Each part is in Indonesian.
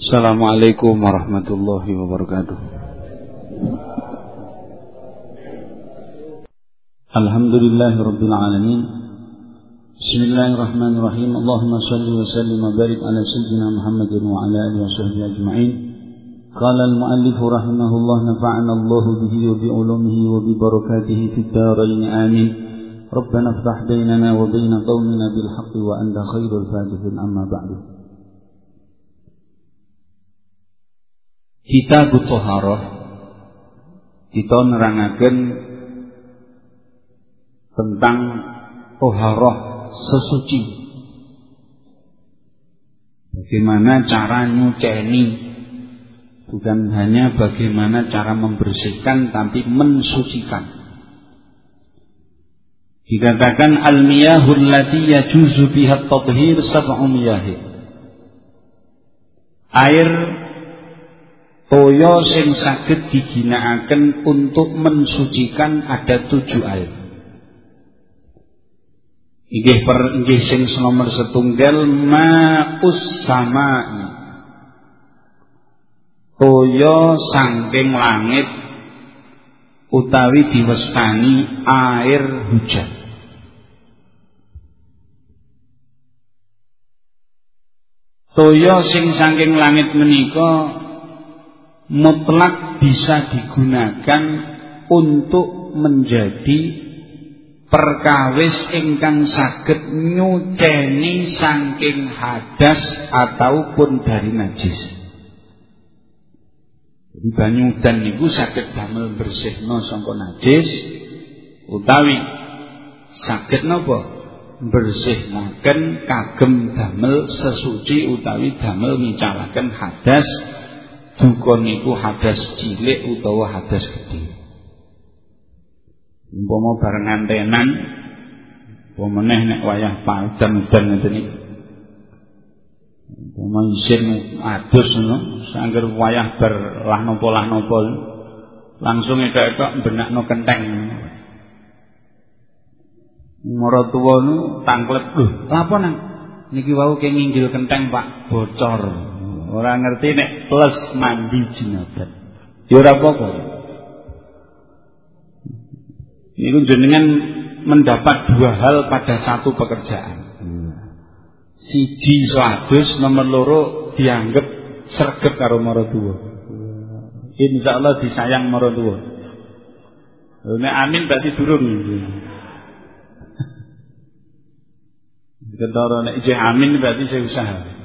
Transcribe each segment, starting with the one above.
Assalamualaikum warahmatullahi wabarakatuh. Alhamdulillah rabbil alamin. Bismillahirrahmanirrahim. Allahumma salli wa sallim wa barik ala sayyidina Muhammadin wa ala alihi wa sahbihi ajma'in. قال المؤلف رحمه الله نفعنا الله به وبعلومه وببركاته في الدارين آمين ربنا افتح بيننا وبين قومنا بالحق وأنت خير الفاتحين أما بعد kita toharoh kita nerangaken tentang toharoh sesuci. Bagaimana cara nyuceni? Bukan hanya bagaimana cara membersihkan tapi mensucikan. Dikatakan al-miyahul lati yajuzu biha tathhir sab'u miyahi air toyo sing saged diginakaken untuk mensucikan ada tujuh air. Inggih per inggih sing nomor setunggal ma'us sama'i. Toyo sangking langit utawi diwestani air hujan. Toyo sing saking langit menika mutlak bisa digunakan untuk menjadi perkawis ingkang saged nyuceni saking hadas ataupun dari najis. Banyu dan niku saged damel bersihno sangka najis utawi saged napa? bersihnaken kagem damel sesuci utawi damel ngicalaken hadas Dukun niku hadas cilik utawa hadas gede. Umpama bareng antenan, pemeneh nek wayah padan udan ngeten iki. Umpama isin adus ngono, sangger wayah ber lah napa lah napa langsung ekek-ekek benakno kenteng. Mara tuwa nu tangklet, lho, lha nang? Niki wau kenging kenteng Pak, bocor. Orang ngerti nek plus mandi jinabat. Ya ora apa-apa. Niku jenengan mendapat dua hal pada satu pekerjaan. Siji adus nomor loro dianggap sergep karo maratuwa. Allah disayang maratuwa. Nek amin berarti durung. Ketara nek amin berarti saya usaha.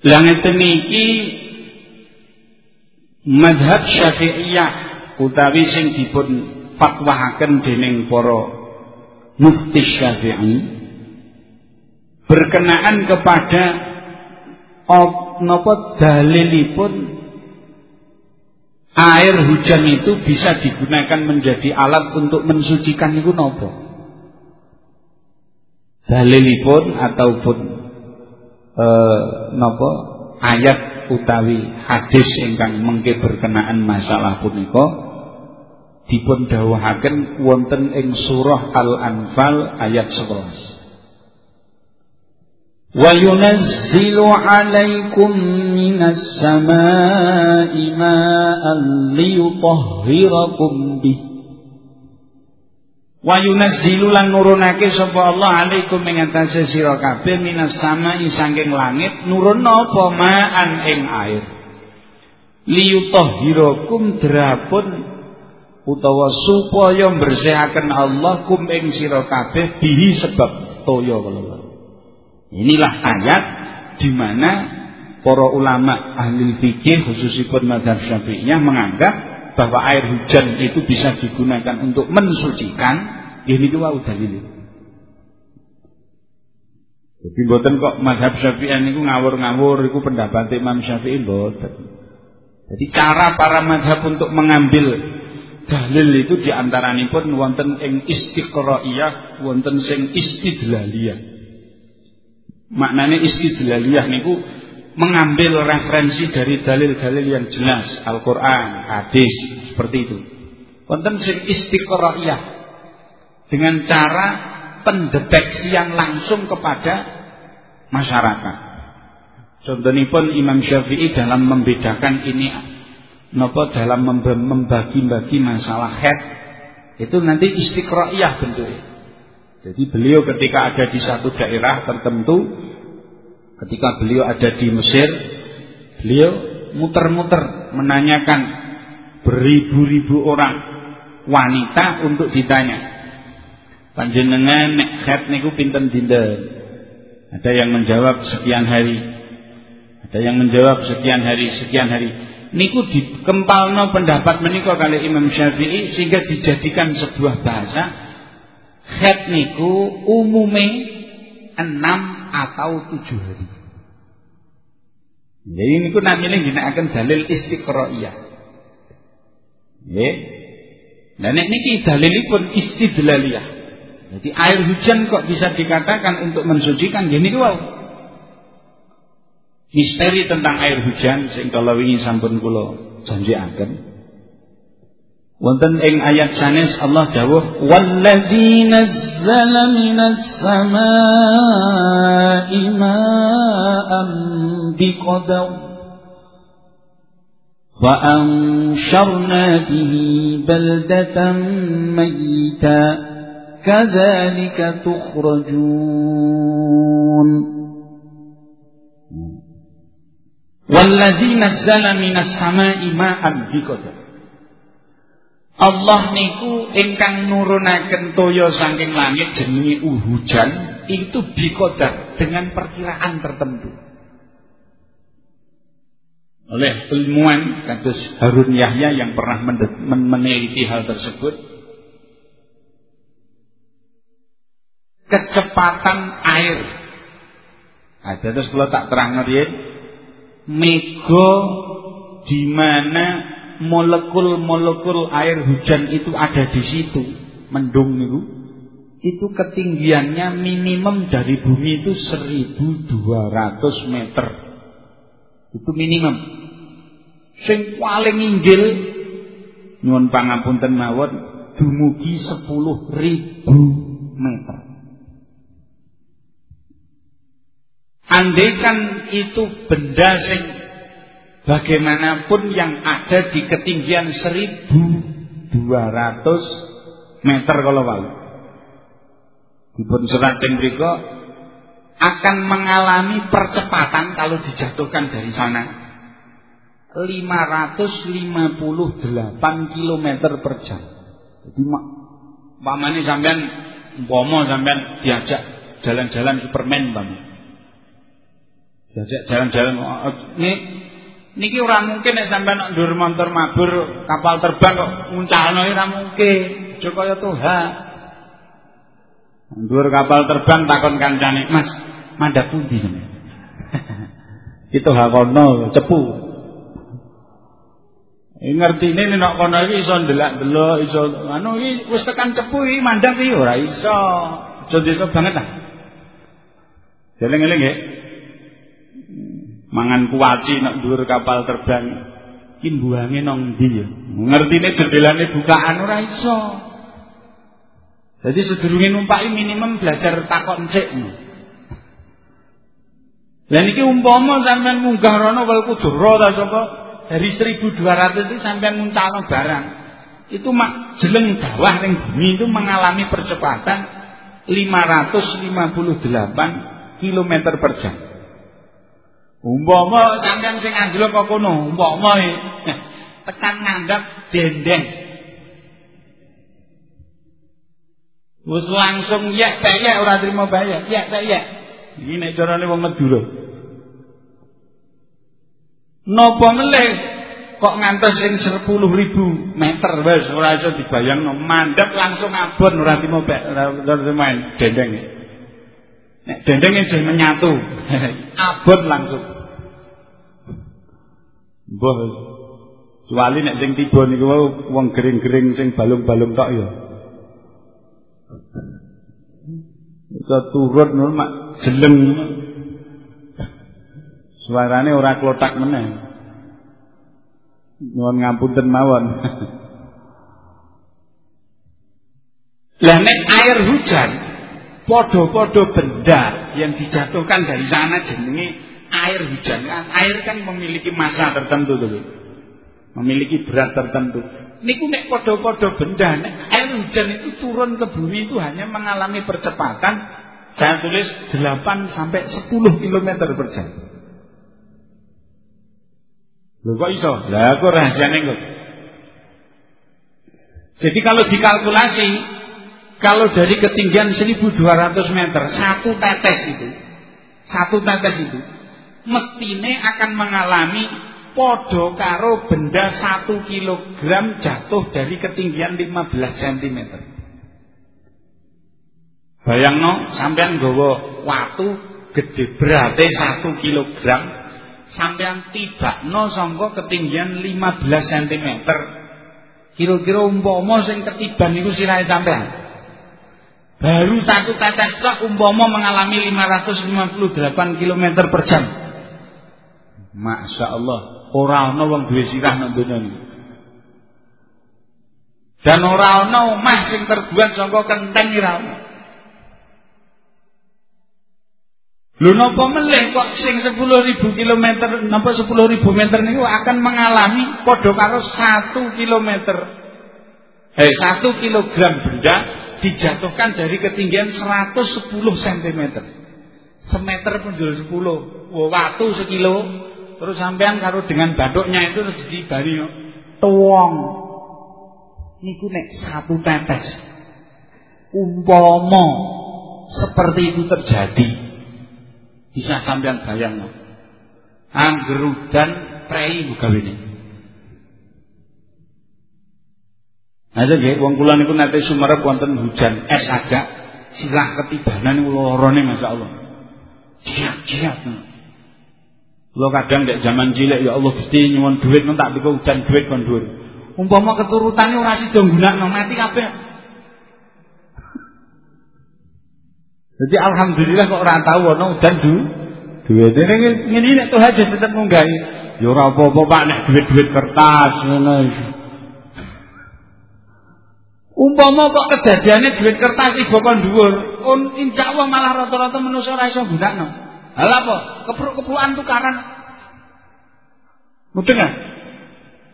Langit niki madhab Syafi'iyah utawi sing dipun fatwahaken dening para mufti Syafi'i berkenaan kepada napa dalilipun air hujan itu bisa digunakan menjadi alat untuk mensucikan itu napa? Dalilipun ataupun eh, napa? Ayat utawi hadis ingkang mengke berkenaan masalah punika dipun dawuhaken wonten ing surah Al-Anfal ayat 11 Wa yunazzilu 'alaikum minas samaa'i ma'an liyutahhirakum bihi Wa yunazzilu lan nurunake sapa Allah alaikum ing atase sira kabeh minas samai saking langit nurun apa ma'an ing air. Liyutahhirakum drapun utawa supaya bersihaken Allah kum ing sira kabeh bihi sebab toya kala. Inilah ayat di mana para ulama ahli fikih khususipun mazhab Syafi'iyah menganggap bahwa air hujan itu bisa digunakan untuk mensucikan, ini dua udah ini. Jadi mboten kok mazhab Syafi'i niku ngawur-ngawur iku pendapat Imam Syafi'i mboten. Jadi cara para mazhab untuk mengambil dalil itu diantaranipun wonten ing istiqraiyah, wonten sing istidlaliyah. Maknanya istidlaliyah niku mengambil referensi dari dalil-dalil yang jelas Al-Qur'an, hadis, seperti itu. Wonten sing istiqraiyah dengan cara pendeteksian langsung kepada masyarakat. pun Imam Syafi'i dalam membedakan ini nopo dalam membagi-bagi masalah head itu nanti istiqroiyah bentuknya. Jadi beliau ketika ada di satu daerah tertentu, ketika beliau ada di Mesir, beliau muter-muter menanyakan beribu-ribu orang wanita untuk ditanya. Panjenengan nek niku pinten dinten? Ada yang menjawab sekian hari. Ada yang menjawab sekian hari, sekian hari. Niku dikempalno pendapat menika kali Imam Syafi'i sehingga dijadikan sebuah bahasa khat niku umume enam atau tujuh hari. Jadi niku namanya akan dalil istiqroiyah. Nggih. Dan niki dalilipun istidlaliyah. Jadi air hujan kok bisa dikatakan untuk mensucikan gini wow. Misteri tentang air hujan sing kalau wingi sampun kula janjiaken. Wonten ing ayat sanes Allah dawuh walladzi nazzala minas samaa'i ma'an biqadar wa ansyarna bihi baldatan mayyita كذلك تخرجون والذي نزل من السماء ماء بقدر Allah niku ingkang nurunaken toya saking langit jenenge hujan itu biqadar dengan perkiraan tertentu. Oleh ilmuwan kados Harun Yahya yang pernah meneliti hal tersebut kecepatan air. Nah, terus kalau tak terang riyen mega di mana molekul-molekul air hujan itu ada di situ, mendung niku. Itu ketinggiannya minimum dari bumi itu 1200 meter. Itu minimum. Sing paling inggil nyuwun pangapunten mawon dumugi 10.000 meter. Andaikan itu benda sing bagaimanapun yang ada di ketinggian 1200 meter kalau wau. Dipun serat teng akan mengalami percepatan kalau dijatuhkan dari sana 558 km per jam. Jadi pamane sampean umpama sampean diajak jalan-jalan Superman umpama jalan-jalan ini niki ora mungkin nek sampean nak ndur motor mabur kapal terbang kok nguncalno ora mungkin. Aja kaya Tuhan. Ndur kapal terbang takon kancane Mas mandhap pundi? Itu hakono cepu. Ngerti ini nek kono iki iso ndelak-delok iso anu iki wis tekan cepu iki mandhap iki ora iso. Aja banget lah. Jeleng-eleng nggih mangan kuaci nak dhuwur kapal terbang ki mbuange nang ndi ya? Ngertine jendelane bukaan ora iso. Jadi sedurunge numpaki minimum belajar takon sik Lah niki umpama sampean munggah rono wal kudura ta sapa? Dari 1200 itu sampean muncalno barang. Itu mak jeleng bawah ning bumi itu mengalami percepatan 558 km per jam Umpama sampean sing anjlok kok kono, umpama e, tekan ngandhap dendeng. Wis langsung yek peyek ora trimo bayar, yek peyek. Iki nek carane wong Madura. Napa melih kok ngantos sing 10.000 meter wis ora iso dibayangno, mandhap langsung abon ora trimo ora trimo dendeng. Nek dendenge sing menyatu, abot langsung. Mbah kecuali nek sing tiba niku wau wong gering-gering sing balung-balung tok ya. Iso turun ngono mak jeleng. Suarane ora klotak meneh. Nuwun ngapunten mawon. Lah nek air hujan podo-podo benda yang dijatuhkan dari sana jenenge air hujan air kan memiliki masa tertentu tuh memiliki berat tertentu niku nek podo-podo benda nek air hujan itu turun ke bumi itu hanya mengalami percepatan saya tulis 8 sampai 10 km per jam Lho kok iso? Lah rahasiane kok. Jadi kalau dikalkulasi kalau dari ketinggian 1200 meter satu tetes itu satu tetes itu mestine akan mengalami podo karo benda satu kilogram jatuh dari ketinggian 15 cm. Bayangno sampean nggawa watu gede berate satu kilogram sampean tibakno sangka ketinggian 15 cm. Kira-kira umpama sing ketiban niku sirahe sampean. Baru satu tetes tok umpama mengalami 558 km per jam. Masya Allah, ora ana wong duwe sirah nang donya. Dan ora ana omah sing terbuat saka kenteng ora ana. Lho napa melih kok sing 10.000 km napa 10.000 meter niku akan mengalami padha karo 1 km. Eh 1 kilogram benda dijatuhkan dari ketinggian 110 cm. Semeter punjul 10. Wah, watu sekilo. Terus sampean karo dengan batuknya itu terus dibari tuwong. Niku nek satu tetes. Umpama seperti itu terjadi. Bisa sampean bayang. Anggerudan prei gawe Nah itu nggih wong kula niku nate sumerep wonten hujan es aja silah ketibanan niku lorone masyaallah. Jiat-jiat. Lo kadang dek zaman cilik ya Allah Gusti nyuwun duit nang tak hujan duit kon dhuwur. Umpama keturutane ora sida gunakno mati kabeh. Jadi alhamdulillah kok ora tau ana udan du duit. Ini ngene nek aja tetep munggahi. Ya ora apa-apa Pak nek duit-duit kertas ngono Umpama kok kedadiane duit kertas ibu kon dhuwur, on insyaallah malah rata-rata manusa ora iso gunakno. Lha apa? Kepruk-keprukan tukaran. Mudeng?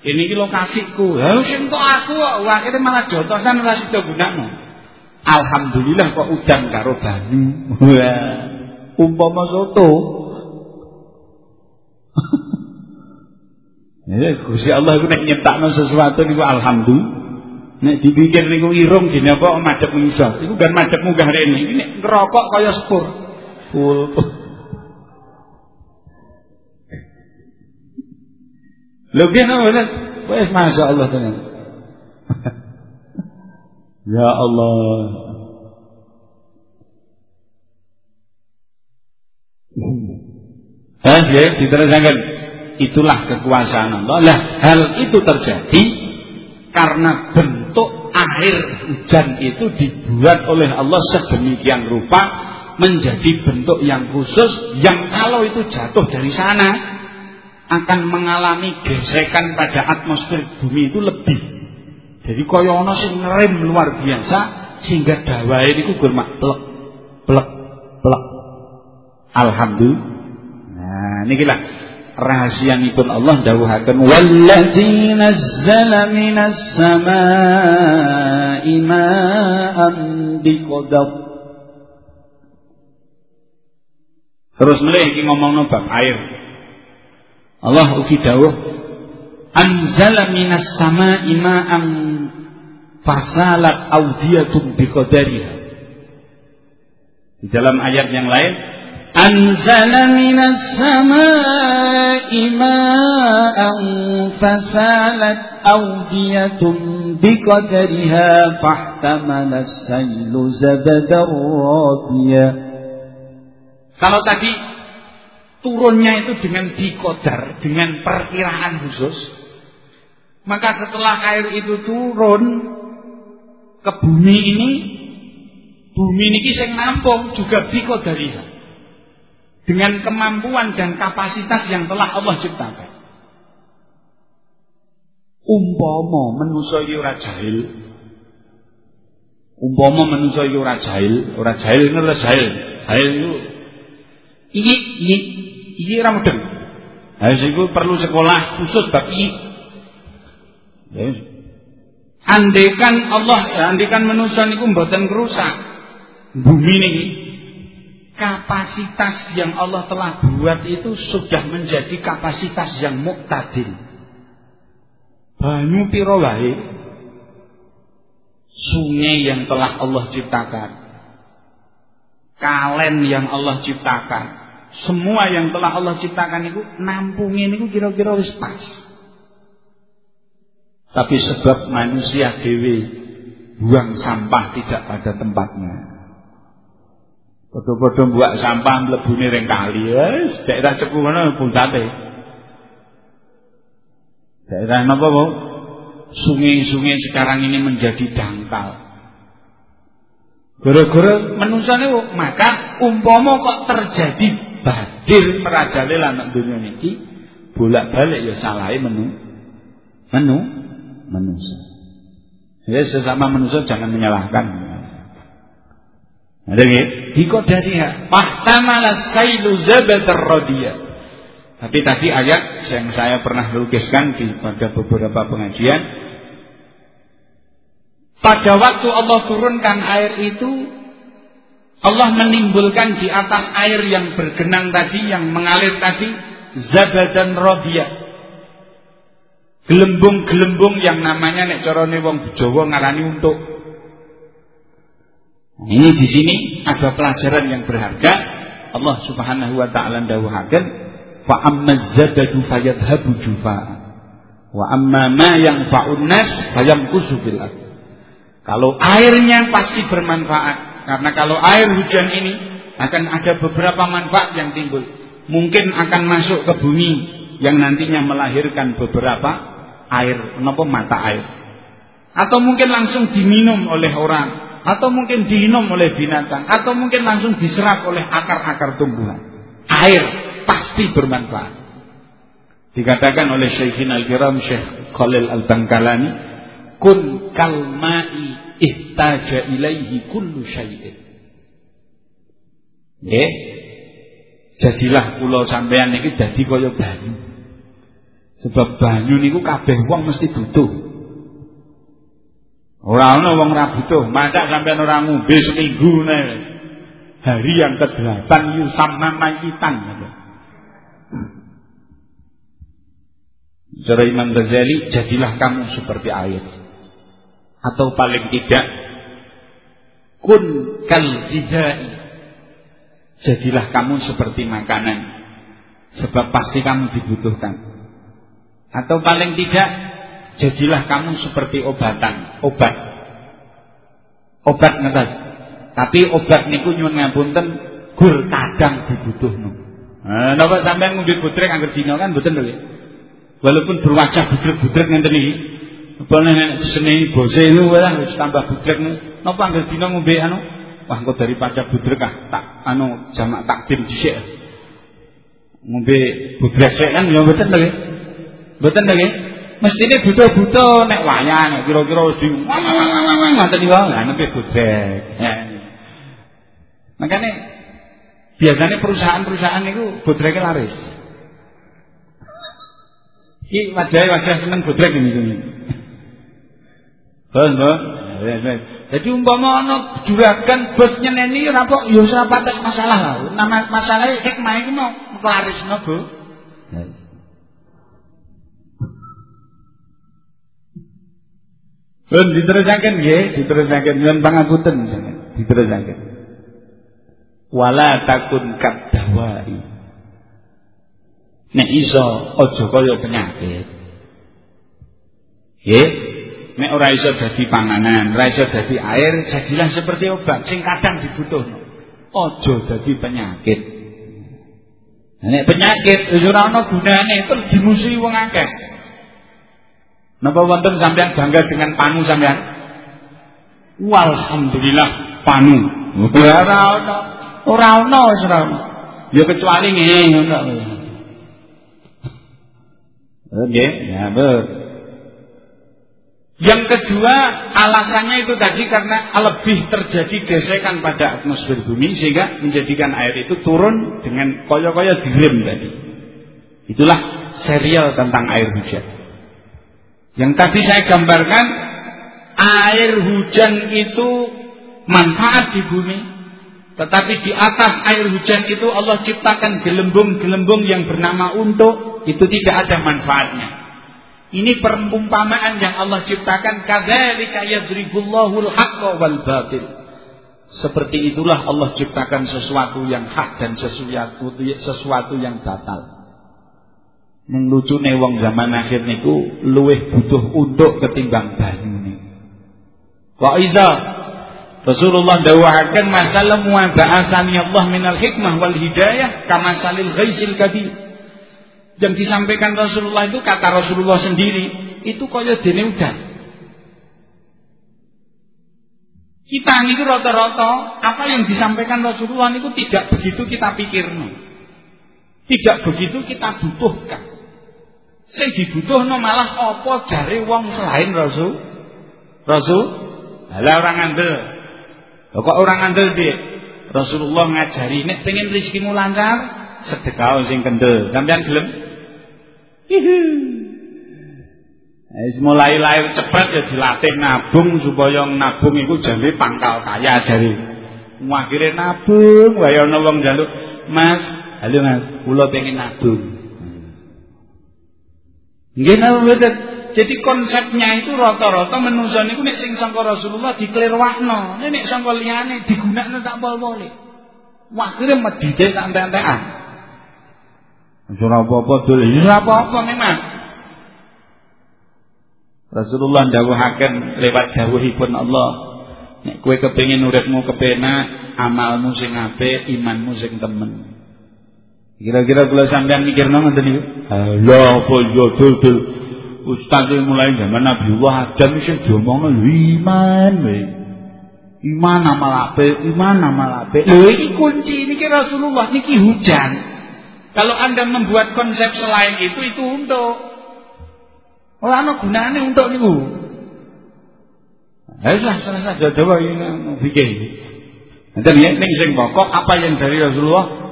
Ini iki lokasiku. Ya sing tok aku kok akhire malah jotosan ora sida gunakno. Alhamdulillah kok udan karo banyu. Umpama soto. Ya Gusti Allah iku nek nyiptakno sesuatu niku alhamdulillah. Nek dipikir niku irung dene apa madhep ngisor. Iku kan madhep munggah rene. Iki nek ngerokok kaya sepur. Full. Lho piye ora? Wes masyaallah tenan. ya Allah. Eh, ya, diteruskan. Itulah kekuasaan Allah. Lah, hal itu terjadi karena bentuk air hujan itu dibuat oleh Allah sedemikian rupa menjadi bentuk yang khusus yang kalau itu jatuh dari sana akan mengalami gesekan pada atmosfer bumi itu lebih. Jadi ana sing ngerem luar biasa sehingga dawae niku gur plek plek plek. Alhamdulillah. Nah, nikilah rahasianipun Allah dawuhaken wallazi nazzala minas samaa'i ma'an biqadar Terus mulai iki ngomongno bab air. Allah ugi dawuh anzala minas samaa'i ma'an fasalat awdiyatun biqadariha. Di dalam ayat yang lain أنزل من السماء ماء فسالت أودية بقدرها فاحتمل السيل زبدا رابيا Kalau tadi turunnya itu dengan dikodar, dengan perkiraan khusus, maka setelah air itu turun ke bumi ini, bumi ini sing nampung juga bikodariha dengan kemampuan dan kapasitas yang telah Allah ciptakan. Umpama manusa iki ora jahil. Umpama manusa iki ora jahil, ora jahil ora jahil. Jahil itu iki iki i ra mudeng. Ha perlu sekolah khusus bab i. Ya. Andekan Allah, andekan manusia niku mboten kerusak. Bumi niki kapasitas yang Allah telah buat itu sudah menjadi kapasitas yang muktadil. Banyu piro wae sungai yang telah Allah ciptakan. Kalen yang Allah ciptakan. Semua yang telah Allah ciptakan itu nampungin itu kira-kira wis pas. Tapi sebab manusia dewi buang sampah tidak pada tempatnya. Padha-padha buat sampah mlebune ring kali, wis daerah cepu ngono puntate. Daerah napa, Bu? Sungai-sungai sekarang ini menjadi dangkal. Gara-gara menusane maka umpama kok terjadi banjir merajalela nek dunia niki, bolak-balik ya salahe menu. Menu manusia. Jadi sesama manusia jangan menyalahkan. Nggih? Dikodariha. Fahtamala sailu zabadar radiyah. Tapi tadi ayat yang saya pernah lukiskan di pada beberapa pengajian pada waktu Allah turunkan air itu Allah menimbulkan di atas air yang bergenang tadi yang mengalir tadi zabadan radiyah gelembung-gelembung yang namanya nek carane wong Jawa ngarani untuk ini di sini ada pelajaran yang berharga. Allah Subhanahu wa taala dawuhaken, "Fa amma zabadu fayadhabu wa amma ma yanfa'un nas fayamkusu fil Kalau airnya pasti bermanfaat, karena kalau air hujan ini akan ada beberapa manfaat yang timbul. Mungkin akan masuk ke bumi yang nantinya melahirkan beberapa air, menapa mata air. Atau mungkin langsung diminum oleh orang atau mungkin diminum oleh binatang atau mungkin langsung diserap oleh akar-akar tumbuhan. Air pasti bermanfaat. Dikatakan oleh Syekhin Al-Kiram Syekh Khalil Al-Bangkalani, "Kun kalma'i ihtaja ilaihi kullu syai'in." Nggih. Jadilah kula sampean niki dadi kaya banyu. Sebab banyu niku kabeh wong mesti butuh. Ora ana wong ra butuh, macak sampean ora ngombe seminggu. Hari yang ke-8 yusamma mayitan. Cara Imam Ghazali, jadilah kamu seperti air. Atau paling tidak kun kal Jadilah kamu seperti makanan. Sebab pasti kamu dibutuhkan. Atau paling tidak jadilah kamu seperti obatan, obat. Obat ngetes. Tapi obat niku nyuwun ngapunten gur kadang dibutuhno. Nah, napa sampean ngombe butrek angger dina kan mboten lho. Walaupun berwajah butrek-butrek ngenten iki. Apa nek bose itu lah wis tambah butrek napa angger dina ngombe anu Wah engko daripada butrek ah tak anu jamak takdim dhisik. Ngombe butrek sik kan ya mboten lho. Mboten lho mestine buta-buta nek wayang kira-kira di ngateni wae lah nek bebek makane biasane perusahaan-perusahaan niku bodreke laris. Iki wadahe wadah seneng bodrek niku Bos, Jadi umpama ana juragan bos nyeneni ora kok ya ora patek masalah lho. Nama masalahe hikmah iki mau kelarisno, Bu. Pun diterusaken nggih, diterusaken nyuwun pangapunten diterusaken. Wala takun kadawai. Nek iso aja kaya penyakit. Nggih, nek ora iso dadi panganan, ora iso dadi air, jadilah seperti obat sing kadang dibutuhno. Aja dadi penyakit. Nek penyakit wis ora ana gunane terus dimusuhi wong akeh. Napa wonten sampean bangga dengan panu sampean? Walhamdulillah panu. Ora ana. Ora ana wis ora ana. Ya kecuali ngene ngono. Nggih, ya. Yang kedua, alasannya itu tadi karena lebih terjadi gesekan pada atmosfer bumi sehingga menjadikan air itu turun dengan koyo-koyo direm tadi. Itulah serial tentang air hujan. Yang tadi saya gambarkan air hujan itu manfaat di bumi, tetapi di atas air hujan itu Allah ciptakan gelembung-gelembung yang bernama untuk itu tidak ada manfaatnya. Ini perumpamaan yang Allah ciptakan kadzalika yadribullahu al-haqqa wal batil. Seperti itulah Allah ciptakan sesuatu yang hak dan sesuatu sesuatu yang batal. Ning lucune wong zaman akhir niku luwih butuh untuk ketimbang banyune. Wa iza Rasulullah dawuhaken masalah wa ba'atsani Allah minal hikmah wal hidayah kama salil ghaisil kabir yang disampaikan Rasulullah itu kata Rasulullah sendiri itu kaya dene udan. Kita itu rata-rata apa yang disampaikan Rasulullah itu tidak begitu kita pikirno. Tidak begitu kita butuhkan. Sing dibutuhno malah apa jare wong selain Rasul? Rasul? Lah orang andel. Kok orang andel dia? Rasulullah ngajari nek pengen rezekimu lancar, sedekah sing kendel. Sampeyan gelem? Wis mulai lahir cepat ya dilatih nabung supaya nabung iku jambe pangkal kaya jare. Akhire nabung wae ana wong "Mas, halo Mas, kula pengen nabung." Nggih napa mboten? Jadi konsepnya itu rata-rata menungso niku nek sing sangka Rasulullah diklirwakno, nek sangka liyane digunakno tak pol-pole. Akhire medhite tak entek-entekan. Ora apa-apa dul, ora apa-apa memang. Rasulullah dawuhaken lewat dawuhipun Allah, nek kowe kepengin uripmu kepenak, amalmu sing apik, imanmu sing temen. Kira-kira kula sampean mikirno ngoten niku? Lha apa yo dul-dul. Ustaz mulai zaman Nabi Allah Adam sing diomongno iman wae. Iman amal apik, iman amal apik. Lho iki kunci niki Rasulullah niki hujan. Kalau Anda membuat konsep selain itu itu untuk ora ana gunane untuk niku. Ayolah selesai jawab ini fikih. Nanti ning sing pokok apa yang dari Rasulullah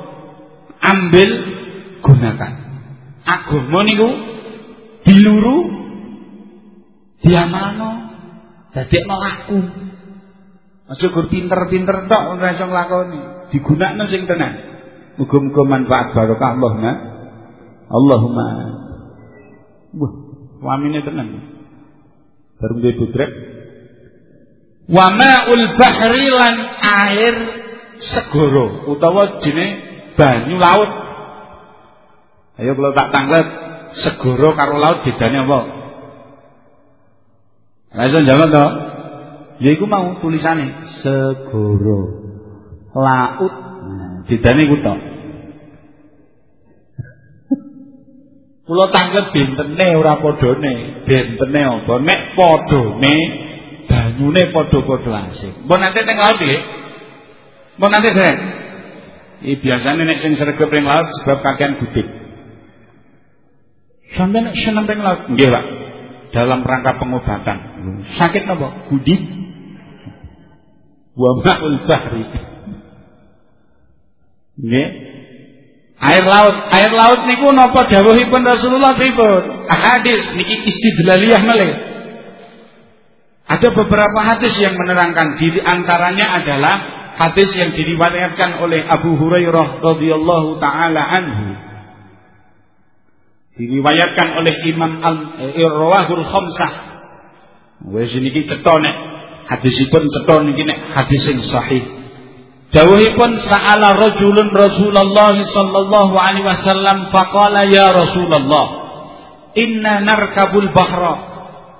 ambil gunakan. Agama niku diluru diamalno dadekno laku. Aja gur pinter-pinter tok ora iso nglakoni, digunakno sing tenan. Muga-muga manfaat barokah Allahumma. Allahumma. Wah, wamine tenan. Baru duwe budrek. Wa ma'ul bahri lan air segoro utawa jene banyu laut. Ayo kalau tak tanglet segoro karo laut bedane apa? Iso jawab to? Ya iku mau tulisane segoro laut Bedane iku tok. Kula tanggep bentene ora padane. Bentene apa? Nek padane banyune padha-padha asik. Mbon nanti teng laut iki. Mbon nanti sing Iki biasane nek sing sregep ning laut sebab kakean gudik. Sampai nek seneng ning laut nggih, Pak. Dalam rangka pengobatan. Sakit napa? Gudik. Wa ma'ul bahri. Nggih. Air laut, air laut niku napa dawuhipun Rasulullah pripun? Hadis niki istidlaliyah malih. Ada beberapa hadis yang menerangkan diri antaranya adalah hadis yang diriwayatkan oleh Abu Hurairah radhiyallahu taala anhu. Diriwayatkan oleh Imam Al-Irwahul Khamsah. Wis niki cetha nek hadisipun cetha niki nek hadis sing sahih. Dawuhipun sa'ala rajulun Rasulullah sallallahu alaihi wasallam faqala ya Rasulullah inna narkabul bahra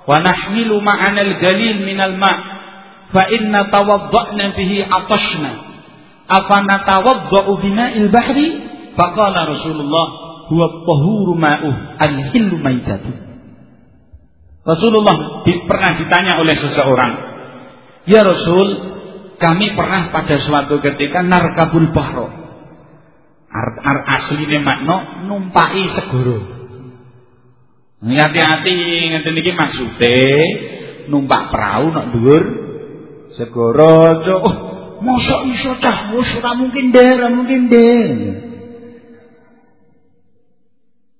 wa nahmilu ma'ana al-galil minal ma' fa inna tawadda'na bihi atashna afa natawadda'u bima'il bahri faqala Rasulullah huwa tahuru ma'uh al-hillu maitatu Rasulullah pernah ditanya oleh seseorang Ya Rasul kami pernah pada suatu ketika narkabul bahro. Ar, ar asline makna numpai segoro. Hati-hati ngeten iki maksude numpak perahu nak dhuwur segara cuk. Oh, mosok iso cah, wis ora mungkin deh, ora mungkin deh.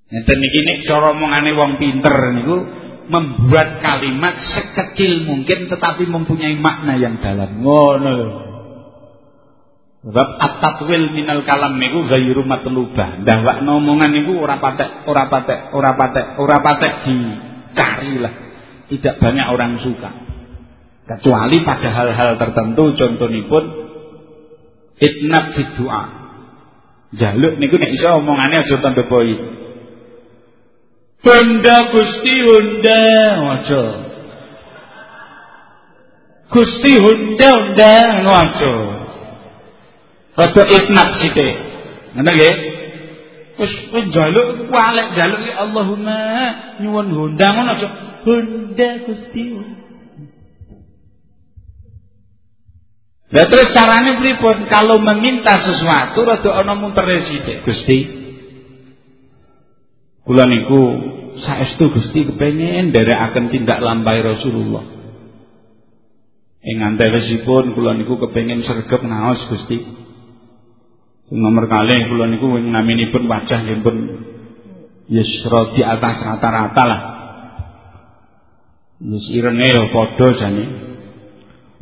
Ngeten iki nek cara omongane wong pinter niku membuat kalimat sekecil mungkin tetapi mempunyai makna yang dalam. Ngono lho. Sebab at-tatwil minal kalam niku ghairu matlubah. Ndawakno omongan niku ora patek, ora patek, ora patek, ora patek dicari lah. Tidak banyak orang suka. Kecuali pada hal-hal tertentu contohipun itnab di doa. Jaluk niku nek iso omongane aja tanda poin. Benda Gusti Honda aja. Gusti Honda Honda aja. Rada isnad sithik. Ngono nggih? Wis wis njaluk walek njaluk Allahumma nyuwun Honda ngono. Honda Gusti. Lah terus carane pripun? Kalau meminta sesuatu rada ana muntere sithik, Gusti. Kula niku saestu Gusti kepengin nderekaken tindak lampahi Rasulullah. Ing antawasipun kula niku kepengin sregep naos Gusti. Nomor kali kula niku naminipun wajah nggih pun yusra di atas rata-rata lah. Wis irenge ya padha jane.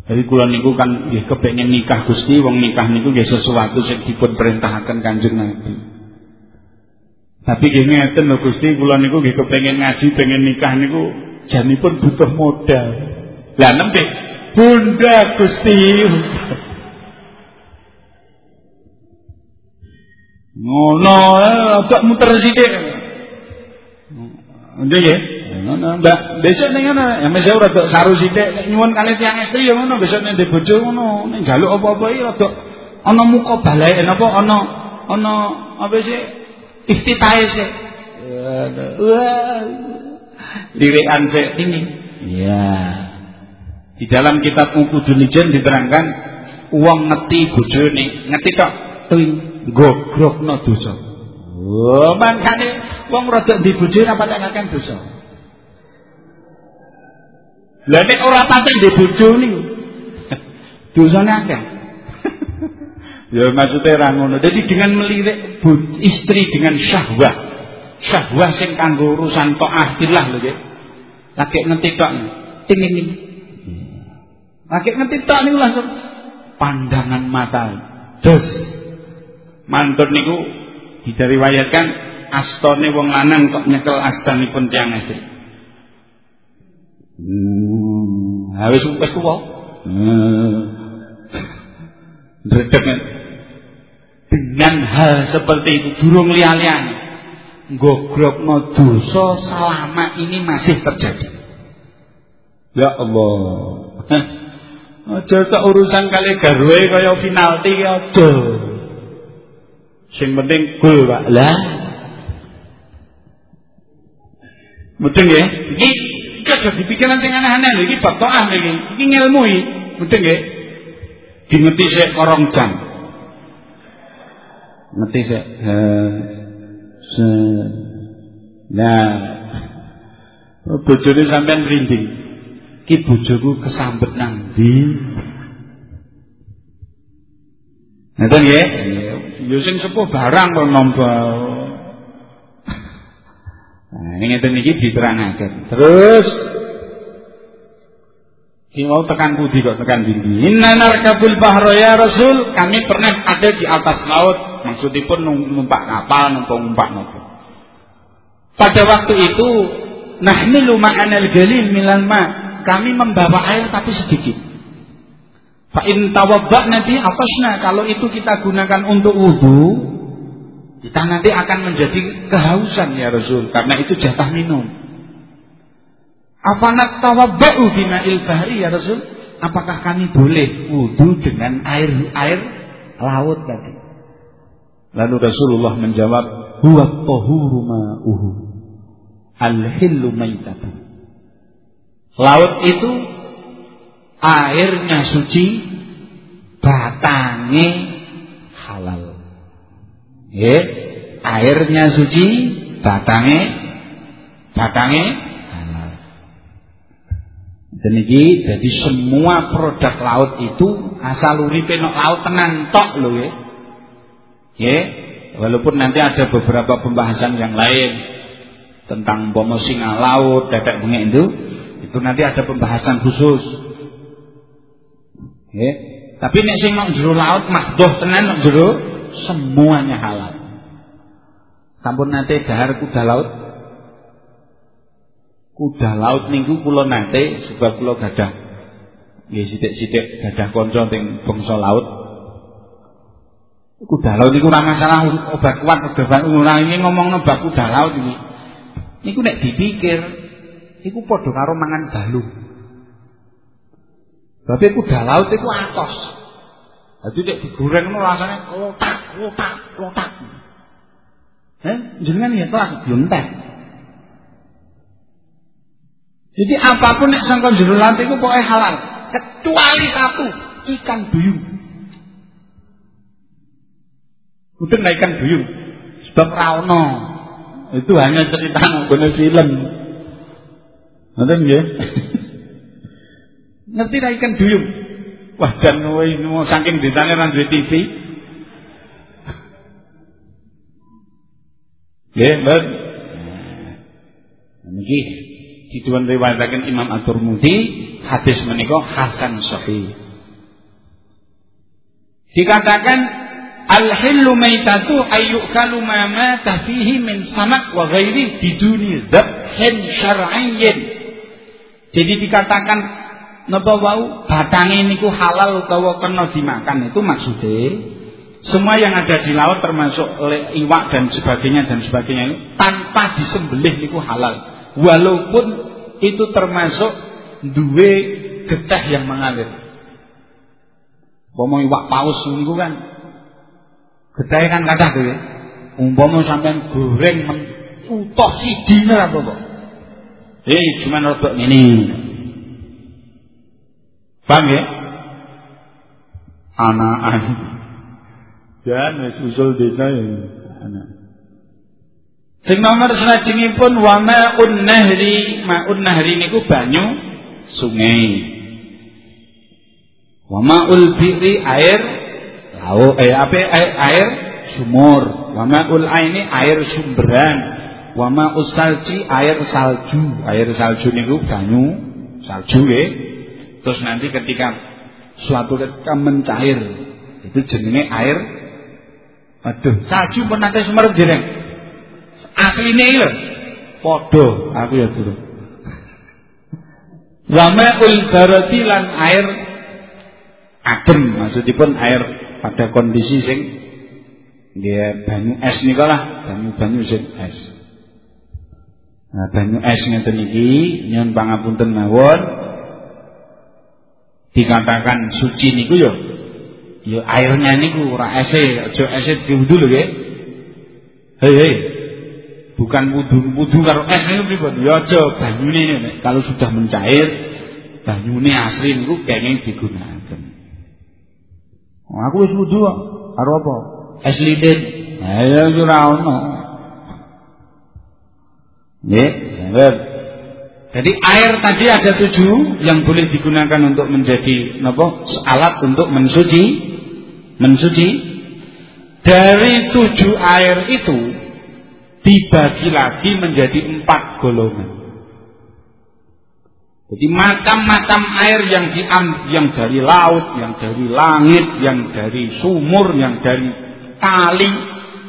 Jadi kula niku kan nggih kepengin nikah Gusti, wong nikah niku nggih sesuatu sing dipun perintahaken Kanjeng Nabi. Tapi nggih ngeten lho Gusti, kula niku nggih kepengin ngaji, pengen nikah niku janipun butuh modal. Lah nembe Bunda Gusti. Ngono agak muter sithik. Nggih nggih. Ngono, Mbak. Besok ning ngono, ya mesti ora tok saru sithik nyuwun kali tiyang istri ya ngono, besok nek bojo ngono, nek njaluk apa-apa iki rada ana muka balae napa ana ana apa sih istitahe sih. Wah. Sih ini. Ya. Di dalam kitab Ukudun diterangkan uang ngeti bojone, ngeti tok tuing gogrokno dosa. Oh, mangkane wong rada ndi bojo ora patek ngakeh dosa. Lah nek ora patek ndek bojo niku dosane akeh. ya maksudnya ora ngono. Jadi dengan melirik istri dengan syahwah. Syahwah sing kanggo urusan taat lah lho nggih. Lagi ngetik tok. Ting ini. Lagi ngetik tok niku langsung pandangan mata. Dos mantun niku diriwayatkan astone wong lanang kok nyekel astanipun tiyang istri. Hmm, wis wis tuwa. Hmm. Dengan hal seperti itu durung liya-liyane gogrokno dosa selama ini masih terjadi. Ya Allah. Aja tak urusan kali garwe kaya finalti ki aja. Sing penting gol Pak. Lah. Mudeng ya. Iki aja dipikiran sing aneh-aneh lho iki bab taah iki. Iki ngilmu iki. Mudeng ya. Dingeti sik korong jam. Ngerti sik. Se Nah, bojone sampean rinding. Ki bojoku kesambet nang ndi? Ngeten nggih? Ya sing sepuh barang kok nampa. Nah, ini ngeten iki diterangaken. Terus Ki mau tekan budi kok tekan dindi. Inna narkabul bahra ya Rasul, kami pernah ada di atas laut, maksudipun numpak kapal, numpak numpak nopo. Pada waktu itu nahmilu ma'anal galil milal ma, kami membawa air tapi sedikit. Fa in nanti apasna kalau itu kita gunakan untuk wudhu kita nanti akan menjadi kehausan ya Rasul karena itu jatah minum. Afanat tawabba'u bima'il bahri ya Rasul? Apakah kami boleh wudhu dengan air air laut tadi? Lalu Rasulullah menjawab, huwa tahuru ma'uhu al-hillu. Laut itu airnya suci, batangnya halal. Ya, airnya suci, batangnya batangnya halal. Dan jadi semua produk laut itu asal uripe nok laut tenan tok lho ya. Ya, walaupun nanti ada beberapa pembahasan yang lain tentang bomo singa laut, tetek bengek itu, itu nanti ada pembahasan khusus. Ya. Tapi nek sing nok jero laut mahdoh tenan jero semuanya halal. Sampun nanti dahar kuda laut. Kuda laut niku kula nate sebab kula gadah. Nggih sithik-sithik gadah kanca teng bangsa laut. Kuda laut niku ora masalah obat kuat obat ora ini ngomongno bab kuda laut iki niku nek dipikir iku padha karo mangan balung tapi kuda laut itu atos jadi nek digoreng no rasanya klotak klotak klotak eh jenengan ya telah yuntek jadi apa pun yang sangka jero laut itu pokoknya halal, kecuali satu, ikan duyung. Udah naik ikan duyung. Sebab rauno. Itu hanya cerita nggone film. Ngerti ya? Ngerti naik ikan duyung? Jan mau saking desane ra duwe TV. Nggih, Mbak. Nah, niki dituan riwayataken Imam At-Tirmidzi hadis menika hasan sahih dikatakan al-hillu maitatu ayyukalu ma mata fihi min samak wa ghairi biduni dzabhin syar'iyyin jadi dikatakan napa wau batange niku halal utawa kena dimakan itu maksudnya semua yang ada di laut termasuk iwak dan sebagainya dan sebagainya tanpa disembelih niku halal walaupun itu termasuk duwe getah yang mengalir. Umpama iwak paus niku kan getah kan kathah tuh ya. Umpama sampean goreng utuh sidine apa kok. Eh cuma rodok ngene. Paham ya? Jangan wis usul desa ya. Anak. Sing nomor salajengipun wa ma'un nahri, ma'un nahri niku banyu sungai. Wa ma'ul bi'ri air laut eh apa air, air sumur. Wa ma'ul aini air sumberan. Wa ma'us salji air salju. Air salju niku banyu salju nggih. Terus nanti ketika suatu ketika mencair itu jenenge air Aduh, salju pun nanti sumer dereng asline lho. Padha. Aku ya durung. Wa ma'ul lan air adem. Maksudipun air pada kondisi sing dia banyu es nika lah. Banyu-banyu sing es. Nah banyu es ngeten iki nyuwun pangapunten dikatakan suci niku yo ya airnya niku ora ese aja ese diwudu lho nggih. Hei hei. Bukan wudhu wudhu karo es niku pripun? Ya aja banyune kalau sudah mencair banyune asli niku kenging digunakan oh, aku wis wudhu karo apa? Es lilin ayo ya ora ono. Nggih jadi air tadi ada tujuh yang boleh digunakan untuk menjadi napa alat untuk mensuci mensuci dari tujuh air itu dibagi lagi menjadi empat golongan. Jadi macam-macam air yang diam, yang dari laut, yang dari langit, yang dari sumur, yang dari kali,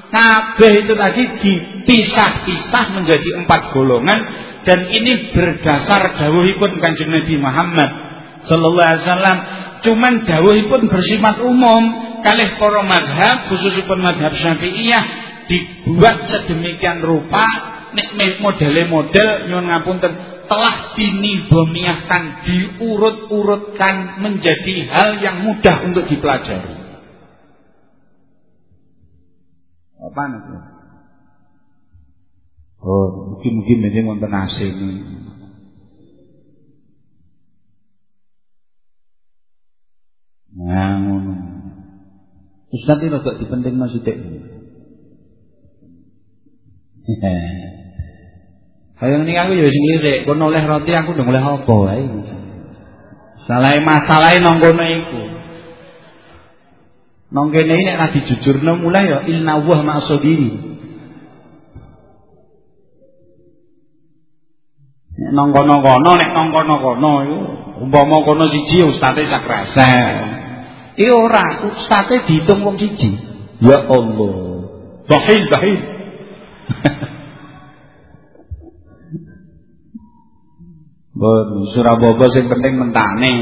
kabeh itu tadi dipisah-pisah menjadi empat golongan dan ini berdasar dawuhipun Kanjeng Nabi Muhammad sallallahu alaihi wasallam cuman dawuhipun bersifat umum kalih para madhab khususipun madhab Syafi'iyah dibuat sedemikian rupa nek modele model nyuwun ngapunten telah dinizamiahkan diurut-urutkan menjadi hal yang mudah untuk dipelajari. Apa itu? Oh, mungkin-mungkin ini wonten asing. Nah, ngono. Ustaz ini rada dipenting masih Kayak ini aku ya sing lirik, kon oleh roti aku ndang oleh apa wae. Salah masalah nang kono iku. Nang kene nek ra dijujurno mulai ya inna wa ma'asodiri. Nang kono-kono nek nang kono-kono iku umpama kono siji ustate sak resek. Iki ora, ustate diitung wong siji. Ya Allah. Bahil bahil. Bon, surah bobo sing penting mentane.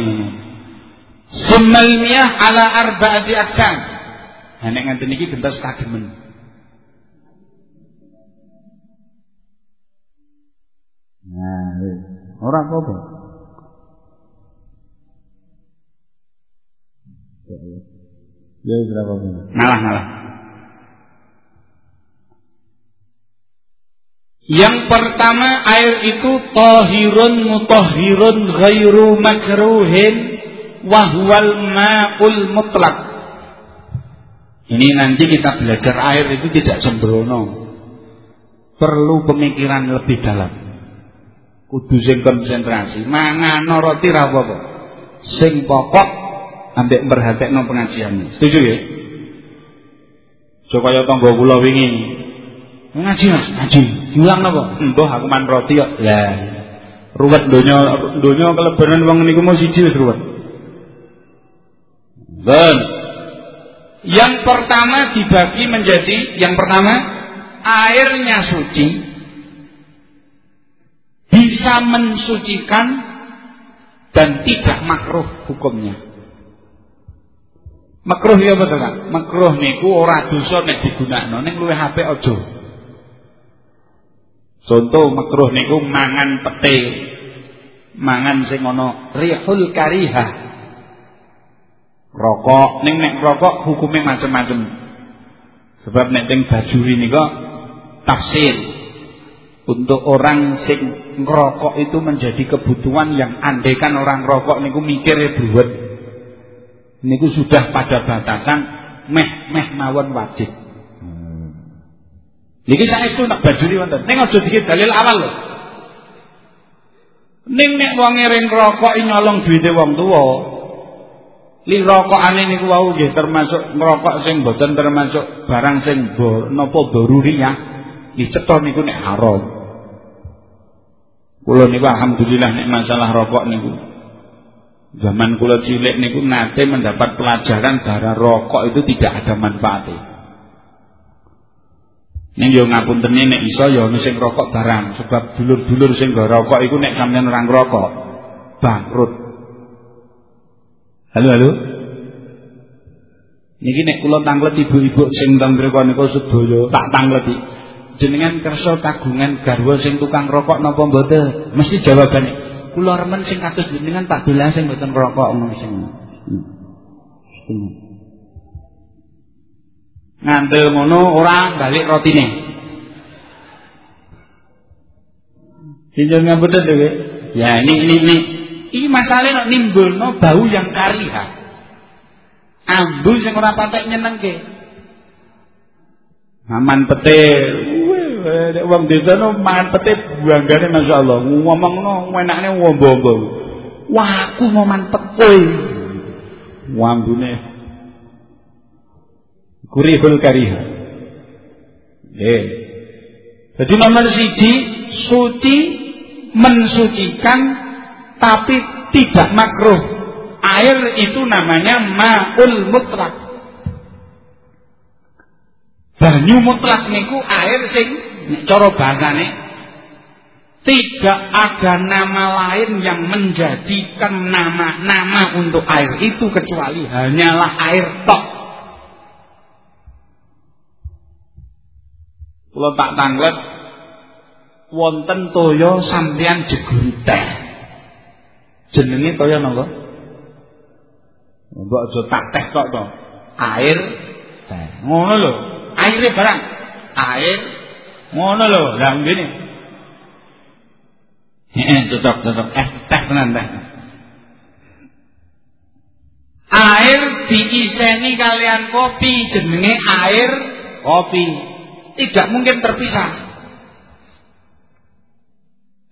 Summal miyah ala arba'ati aqsam. Nah nek ngenten iki gentos kagemen. Ora apa-apa. Ya, berapa Ngalah, ngalah. Yang pertama air itu tohirun mutohirun ghairu makruhin wahwal ma'ul mutlak. Ini nanti kita belajar air itu tidak sembrono. Perlu pemikiran lebih dalam. Kudu sing konsentrasi. Mangan roti ra apa Sing pokok ambek merhatekno pengajian. Setuju ya? Coba ya tangga kula wingi Ngaji Mas, ngaji. Diulang napa? Mbah aku man roti kok. Lah. Ruwet donya donya kelebaran wong niku mau siji wis ruwet. Ben. Yang pertama dibagi menjadi yang pertama airnya suci bisa mensucikan dan tidak makruh hukumnya. Makruh ya betul kan? Makruh niku ora dosa nek digunakno ning luwih apik aja. Contoh makruh niku mangan pete. Mangan sing ana rihul kariha. Rokok ning nek rokok hukumnya macam-macam. Sebab nek teng bajuri nika tafsir untuk orang sing ngerokok itu menjadi kebutuhan yang andaikan orang rokok niku mikir ya buat niku sudah pada batasan meh meh mawon wajib Niki saestu nak bajuri wonten. Ning aja dikit dalil awal lho. Ning nek wong ring rokok nyolong duwite wong tuwa. Li rokokane niku wau nggih termasuk ngerokok sing boten termasuk barang sing napa daruriyah. Li cetha niku nek haram. Kula niku alhamdulillah nek masalah rokok niku Zaman kula cilik niku nate mendapat pelajaran bahwa rokok itu tidak ada manfaatnya. Ning yo ngapunten nek iso yo sing rokok barang sebab dulur-dulur sing nggo rokok iku nek sampeyan ora ngrokok bangkrut. Halo halo. Niki nek kula tanglet ibu-ibu sing teng mriku niku sedaya tak tangleti. Jenengan kersa kagungan garwa sing tukang rokok napa mboten? Mesti jawabane kula remen sing kados jenengan tak dolan sing mboten rokok ngono sing. Hmm ngandel ngono ora balik rotine Sinjol ngapunten dhewe. Ya ini ini ini masalahnya nimbulno bau yang kariha. Ambul sing ora patek nyenengke. Aman nek wong desa no mangan pete banggane masyaallah. Ngomongno enakne ngombo-ombo. Wah, aku mau man kowe. Wambune kurihul kariha eh jadi nomor siji suci mensucikan tapi tidak makruh air itu namanya ma'ul mutlak banyu mutlak niku air sing cara bahasane tidak ada nama lain yang menjadikan nama-nama untuk air itu kecuali hanyalah air tok Kula tak tanglet wonten toya sampeyan teh. Jenenge toya napa? Mbok aja tak teh tok to. Air teh. Ngono lho. Aire barang. Air ngono lho. Lah ngene. Heeh, cocok cocok. Eh, teh tenan teh. Air diiseni kalian kopi jenenge air kopi tidak mungkin terpisah.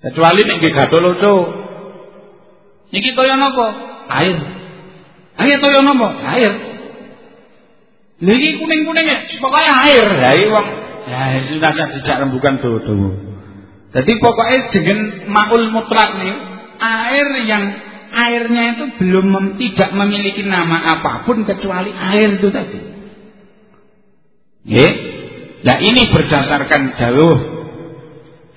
Kecuali nek nggih gatholoco. Niki kaya napa? Air. Air toyo nopo? Air. Lha iki kuning-kuning ya, pokoknya air. Ya wong ya sudah saya dijak rembukan dodo. Jadi pokoknya dengan maul mutlak nih, air yang airnya itu belum mem, tidak memiliki nama apa pun kecuali air itu tadi. Ya. Nah ini berdasarkan dawuh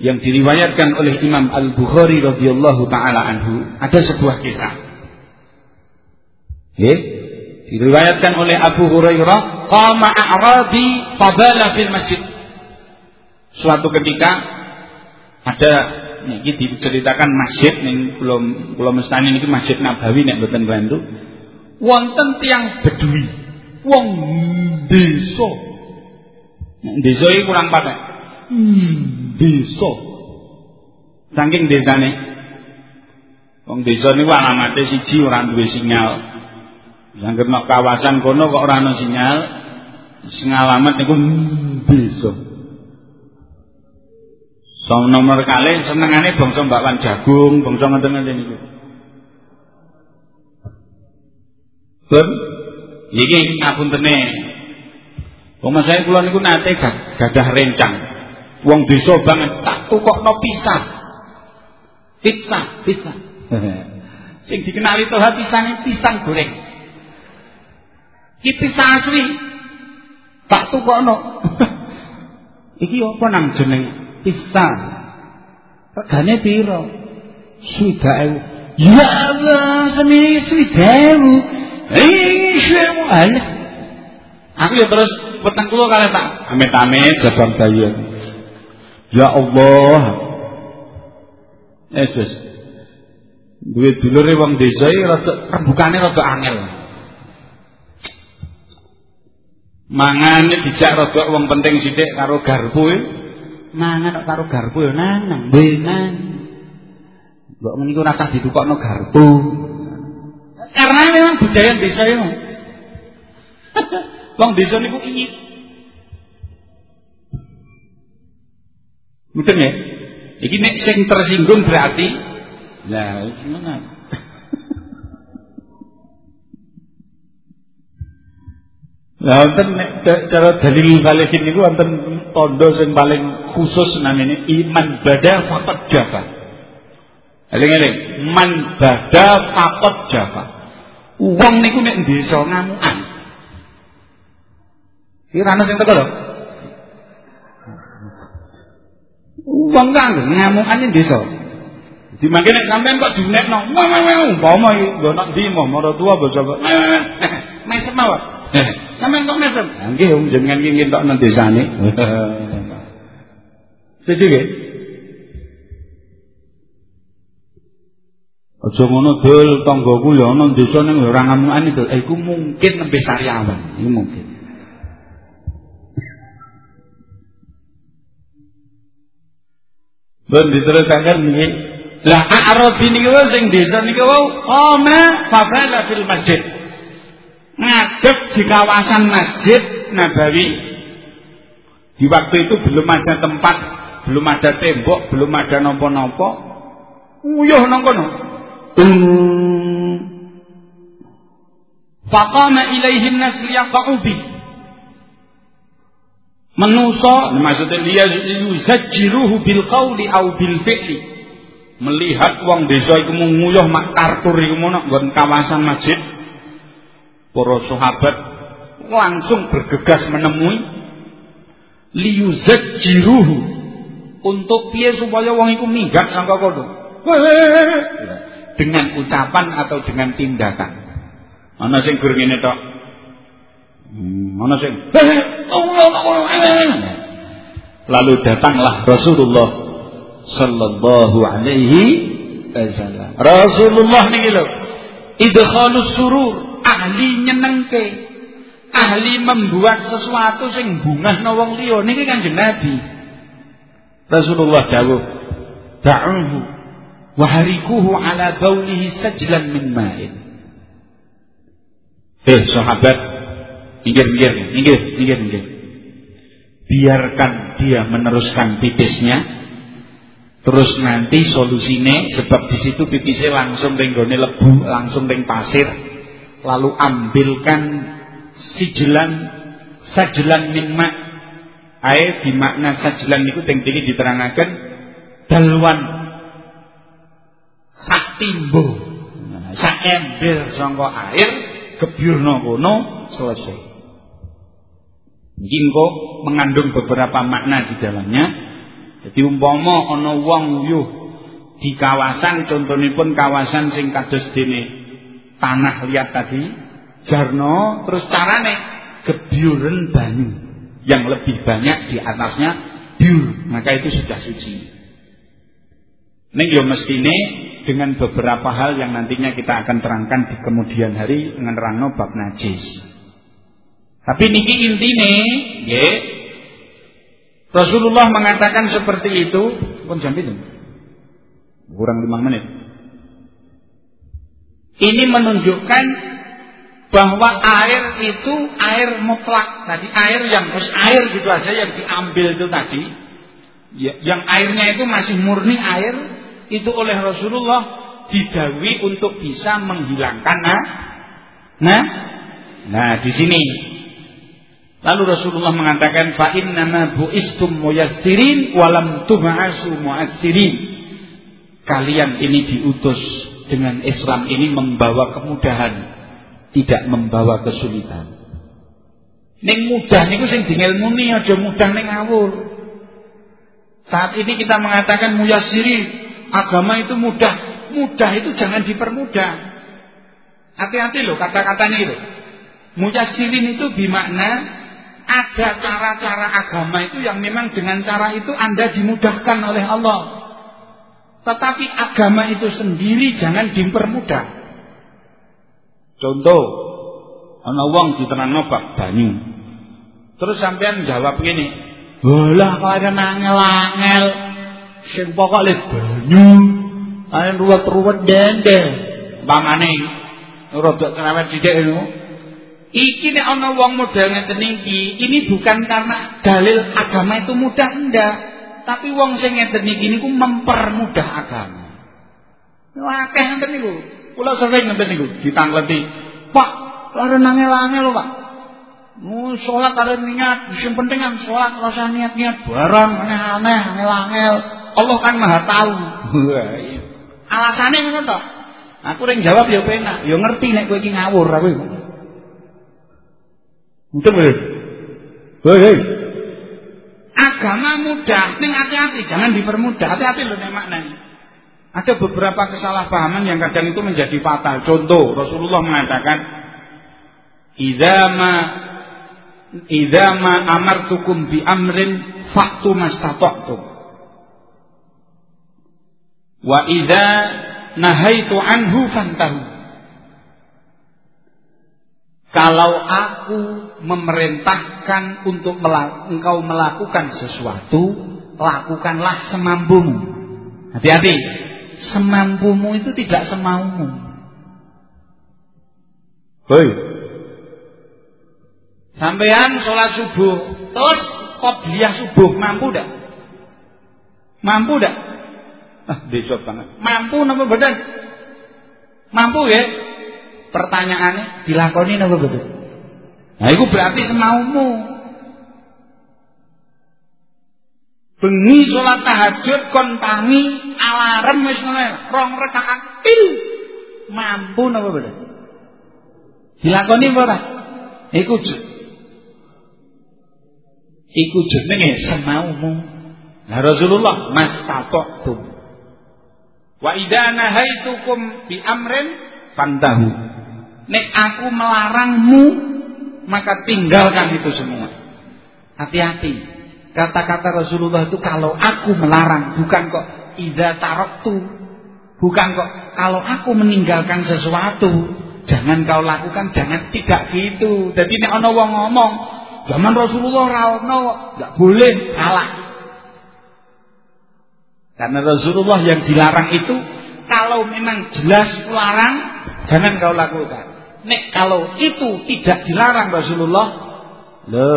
yang diriwayatkan oleh Imam Al Bukhari radhiyallahu taala anhu ada sebuah kisah. Ya. Diriwayatkan oleh Abu Hurairah, qama a'rabi fadala fil masjid. Suatu ketika ada niki diceritakan masjid ning kula kula mestani niki Masjid Nabawi nek mboten bantu wonten tiang Bedui wong desa. Desa iki kurang patek. Desa. Saking desane wong desa niku alamate siji ora duwe sinyal. Yang kena kawasan kono kok ora ana sinyal sing alamat niku desa So nomor kali senengane bangsa bakwan jagung, bangsa ngenten-ngenten niku. Pun iki ngapuntene. Saya kula niku nate gadah rencang. Wong desa banget tak tukokno pisah. Pisah, pisah. Sing dikenali tuh pisane pisang goreng. Iki pisah asli. Tak tukokno. Iki apa nang jeneng pisang. Regane piro? Sudah ewu. Ya Allah, semini sudah ewu. Alah. Aku ya terus petang kulo kalian tak amit-amit jabang bayi. Ya Allah. Eh, terus. Duwe dulure wong desa iki rada rembukane rada angel. Mangane dijak rada wong penting sithik karo garpu mangan karo garpu ya nang nang benang. Mbok niku rasa ditukokno garpu. Karena memang budaya desa itu. Wong desa niku inyit. Mungkin ya? Iki nek sing tersinggung berarti lah gimana? Lah wonten cara dalil balikin niku wonten tondo sing paling khusus namanya iman bada fakot java. Eling-eling, man bada fakot java. Wong niku nek desa ngamukan. Iki ana sing teko lho. Wong kang ngamukan ning desa. Di mangke nek sampean kok dinekno, umpama iki nggo nak ndi mara tua basa. Mesem mawon. Sampeyan kok mesem? Nggih, wong jenengan iki ngentok nang desane. Setuju nggih? Aja ngono dul tanggoku ya ana desa ning ora ngamukan itu. Eh, iku mungkin nembe sariawan, iku mungkin. Ben diterusaken nggih. Lah Arabi niku sing desa niku wau qama fafala fil masjid. Ngadep di kawasan Masjid Nabawi. Di waktu itu belum ada tempat, belum ada tembok, belum ada nopo-nopo. Uyuh nang kono. Faqama ilaihin nas liyaqa'u bi. Menuso maksudnya dia yuzajjiruhu bil qawli au bil fi'li. Melihat wong desa iku nguyuh mak tartur iku mono nggon kawasan masjid. Para sahabat langsung bergegas menemui liyuzajjiruhu untuk piye supaya wong iku minggat sangka kono. Dengan ucapan atau dengan tindakan. Ana sing gur ngene tok. Hmm, ana sing Lalu datanglah Rasulullah sallallahu alaihi wasallam. Rasulullah niki lho. Idkhalus surur, ahli nyenengke. Ahli membuat sesuatu sing bungahno wong liya niki Kanjeng Nabi. Rasulullah dawuh, "Da'uhu wa harikuhu ala baulihi sajlan min ma'in." Eh sahabat, minggir minggir minggir minggir minggir biarkan dia meneruskan pipisnya Terus nanti solusinya sebab di situ pipisnya langsung tenggone lebu, langsung teng pasir, lalu ambilkan sijelan sajelan min ma. Ae di makna sajelan itu teng tinggi diterangkan dalwan sak timbo. Nah, sak ember sangka air gebyurna kono selesai. Ini kok mengandung beberapa makna di dalamnya jadi umpama ana wong yuh di kawasan contohipun kawasan sing kados dene tanah liat tadi jarno terus carane gebyuren banyu yang lebih banyak di atasnya biur maka itu sudah suci. Ning yo mestine dengan beberapa hal yang nantinya kita akan terangkan di kemudian hari ngenerangno bab najis. Tapi niki intine nggih Rasulullah mengatakan seperti itu pun kurang lima menit. Ini menunjukkan bahwa air itu air mutlak. Tadi air yang terus air gitu aja yang diambil itu tadi. Ya, yang airnya itu masih murni air itu oleh Rasulullah didawi untuk bisa menghilangkan nah nah nah di sini. Lalu Rasulullah mengatakan fa innama buistum muyassirin walam tub'asu mu'assirin. Kalian ini diutus dengan Islam ini membawa kemudahan, tidak membawa kesulitan. Ning mudah niku sing muni aja mudah ning ngawur. Saat ini kita mengatakan muyassiri, agama itu mudah. Mudah itu jangan dipermudah. Hati-hati loh kata-katanya itu. Muyassirin itu bermakna ada cara-cara agama itu yang memang dengan cara itu Anda dimudahkan oleh Allah. Tetapi agama itu sendiri jangan dipermudah. Contoh, ana wong diterangno bab banyu. Terus sampean jawab gini, "Bolah kalian angel-angel sing pokok le banyu." Kalian ruwet-ruwet dende. Bangane rada cerewet sithik ngono. Iki nek ana wong model ngeten iki, ini bukan karena dalil agama itu mudah enggak, tapi wong sing ngeten iki niku mempermudah agama. Akeh ngeten niku. Kula sering ngeten niku ditangleti. Pak, lare nangel-angel lho, Pak. Nu salat karo niat, sing penting kan salat rasa niat-niat barang aneh-aneh, angel-angel. Allah kan Maha tahu. Alasane ngono to. Aku ring jawab ya penak, ya ngerti nek kowe iki ngawur aku. Untung ya. Hei, hei. Agama mudah, ning hati-hati, jangan dipermudah. Hati-hati loh nek. Ada beberapa kesalahpahaman yang kadang itu menjadi fatal. Contoh, Rasulullah mengatakan, "Idza ma idza ma amartukum bi amrin fa'tu mastata'tum." Wa idza nahaitu anhu fantahu. Kalau aku memerintahkan untuk engkau melakukan sesuatu, lakukanlah semampumu. Hati-hati, semampumu itu tidak semaumu. Hoi. Sampean sholat subuh, terus qobliyah subuh mampu dak? Mampu dak? Ah, besok banget. Mampu napa badan? Mampu ya? Pertanyaannya dilakoni napa betul? Nah itu berarti semaumu. Bengi sholat tahajud kon alarm ngene, rong rakaat til. Mampu napa betul? Dilakoni apa ora? Iku Iku jenenge semaumu. Nah Rasulullah mas tuh. Wa idza nahaitukum bi amrin fantahu. Nek aku melarangmu maka tinggalkan itu semua. Hati-hati. Kata-kata Rasulullah itu kalau aku melarang bukan kok idza taraktu. Bukan kok kalau aku meninggalkan sesuatu jangan kau lakukan, jangan tidak gitu. Jadi nek ana wong ngomong zaman Rasulullah ra ono, enggak boleh, salah. Karena Rasulullah yang dilarang itu kalau memang jelas larang jangan kau lakukan. Nek kalau itu tidak dilarang Rasulullah, lo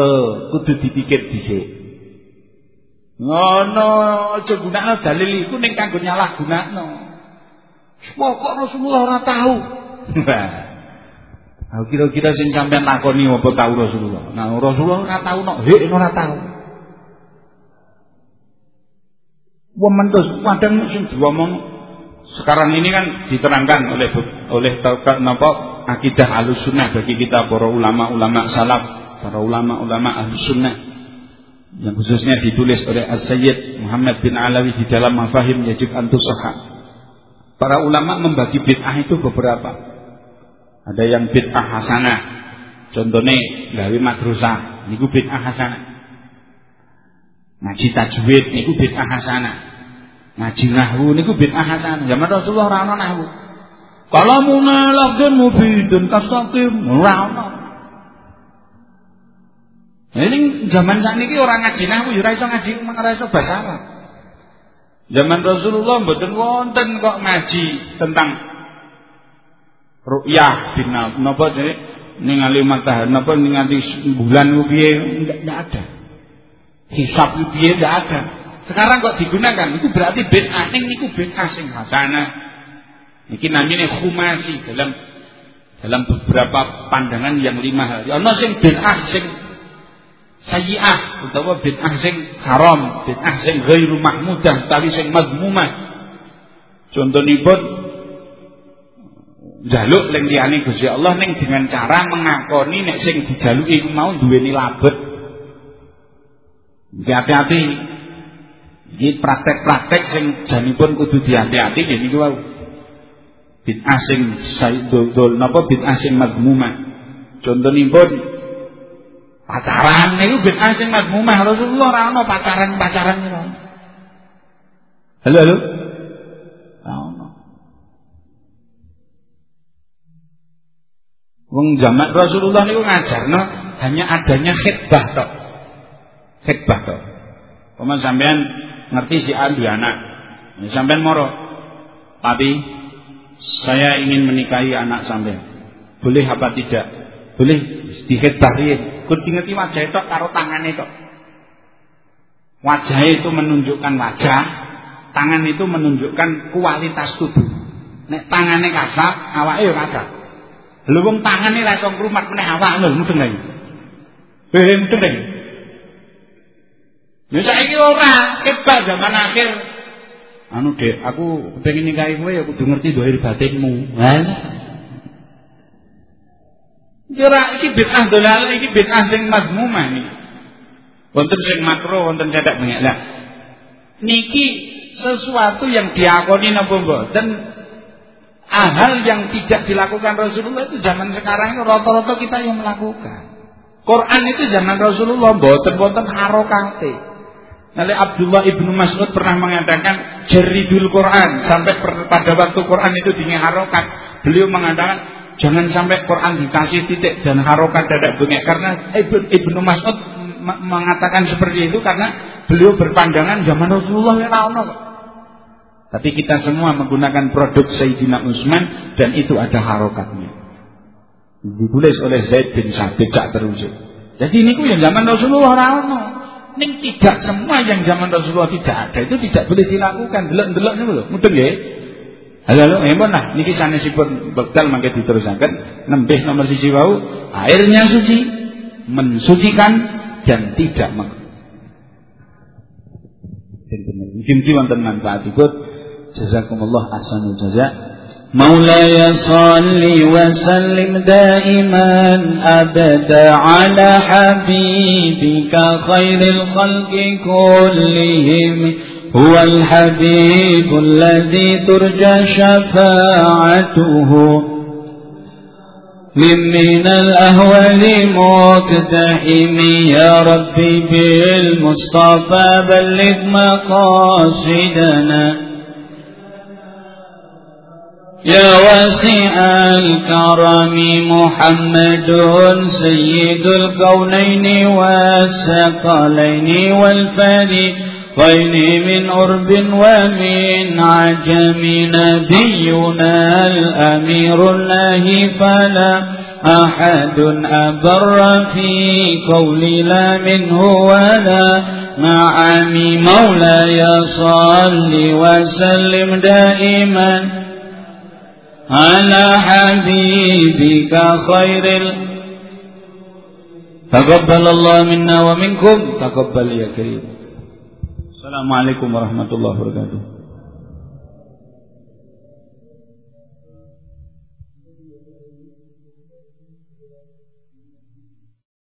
kudu dipikir dhisik. Ngono aja gunakno dalil iku ning kanggo nyalah gunakno. Kok Rasulullah ora tahu. Nah, kira-kira sing sampean lakoni apa tahu Rasulullah? Nah, Rasulullah ora tahu nok, hek ora tahu. Wong mentus kadang sing diomong sekarang ini kan diterangkan oleh oleh napa akidah Ahlussunnah bagi kita para ulama-ulama salaf, para ulama-ulama Ahlussunnah yang khususnya ditulis oleh As-Sayyid Muhammad bin Alawi di dalam Mafahim Yajib Antusaha. Para ulama membagi bid'ah itu beberapa. Ada yang bid'ah hasanah. Contohnya gawe madrasah, niku bid'ah hasanah. Ngaji tajwid niku bid'ah hasanah. Ngaji nahwu niku bid'ah hasanah. Zaman Rasulullah ora ana nahwu. Kalamuna lafdun mufidun kastaqim ora ana. Ini zaman saat ini orang ngaji nahwu ya ora iso ngaji ora iso bahasa Arab. Zaman Rasulullah mboten wonten kok ngaji tentang ru'yah binal napa ningali matahari napa ningali bulan piye enggak ada. Hisab ku piye enggak ada. Sekarang kok digunakan itu berarti bid'ah ning niku bid'ah sing hasanah. Iki namanya khumasi dalam dalam beberapa pandangan yang lima hal. Ana sing bid'ah sing sayyi'ah utawa bid'ah sing haram, bid'ah sing ghairu mahmudah tapi sing mazmumah. Contonipun jaluk ning liyane Gusti Allah ning dengan cara mengakoni nek sing dijaluki mau duweni labet. Hati-hati ini praktek-praktek sing janipun kudu dihati-hati nggih niku. Bid'ah sing saidul napa bid'ah sing mazmumah. Contonipun pacaran niku bid'ah sing mazmumah. Rasulullah ora ana pacaran-pacaran. Halo halo. Wong zaman Rasulullah niku ngajarno hanya adanya khidbah tok. Khidbah tok. Paman sampean ngerti si A anak. Sampean moro. Tapi saya ingin menikahi anak sampean. Boleh apa tidak? Boleh dihetarin. Kut ngerti wajah itu karo tangan itu. Wajah itu menunjukkan wajah, tangan itu menunjukkan kualitas tubuh. Nek tangannya kasar, awake ya kasar. Lha wong tangane ra iso ngrumat meneh awak lho mudeng lagi. Eh mudeng lagi. Ya saiki ora, kebak zaman akhir. Anu Dek, aku pengen nikahi kowe ya kudu ngerti dohir batinmu. Lah. Kira iki bid'ah dolal iki bid'ah sing mazmumah niki. Wonten sing makro, wonten cedak banyak lah. Niki sesuatu yang diakoni napa mboten hal yang tidak dilakukan Rasulullah itu zaman sekarang rata-rata kita yang melakukan. Quran itu zaman Rasulullah mboten-mboten harokate. Nanti Abdullah ibnu Mas'ud pernah mengatakan jeridul Quran. Sampai pada waktu Quran itu dingin harokat. Beliau mengatakan jangan sampai Quran dikasih titik dan harokat tidak bunyi. Karena ibnu, ibnu Mas'ud mengatakan seperti itu karena beliau berpandangan zaman Rasulullah ya tapi kita semua menggunakan produk Sayyidina Utsman dan itu ada harokatnya. Ditulis oleh Zaid bin Sabit cak jadi ini yang zaman Rasulullah tahu ning tidak semua yang zaman Rasulullah tidak ada itu tidak boleh dilakukan. Delok-delok niku lho, mudeng nggih. Halo, halo, eh nah, niki sanesipun bekal mangke diterusaken nembih nomor siji wau, airnya suci, mensucikan dan tidak meng. Mungkin wonten manfaatipun. Jazakumullah ahsanul jazaa. مولاي صل وسلم دائما أبدا على حبيبك خير الخلق كلهم. هو الحبيب الذي ترجى شفاعته. من الأهوال مقتحم يا ربي بالمصطفى بلغ مقاصدنا. يا واسع الكرم محمد سيد الكونين والثقلين والفريقين من أرب ومن عجم نبينا الأمير الله فلا أحد أبر في قول لا منه ولا معاني مولاي صل وسلم دائما. على حبيبك خير ال... تقبل الله منا ومنكم تقبل يا كريم. السلام عليكم ورحمة الله وبركاته.